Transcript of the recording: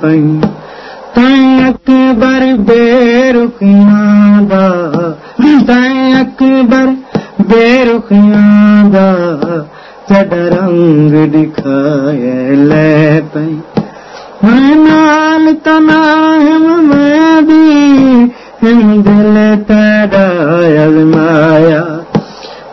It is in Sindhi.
پئي. تين اڪبر بيرکيان تين اڪبر بيرکيان جڏ رنگ ڏکايل پئي. ۾ به دل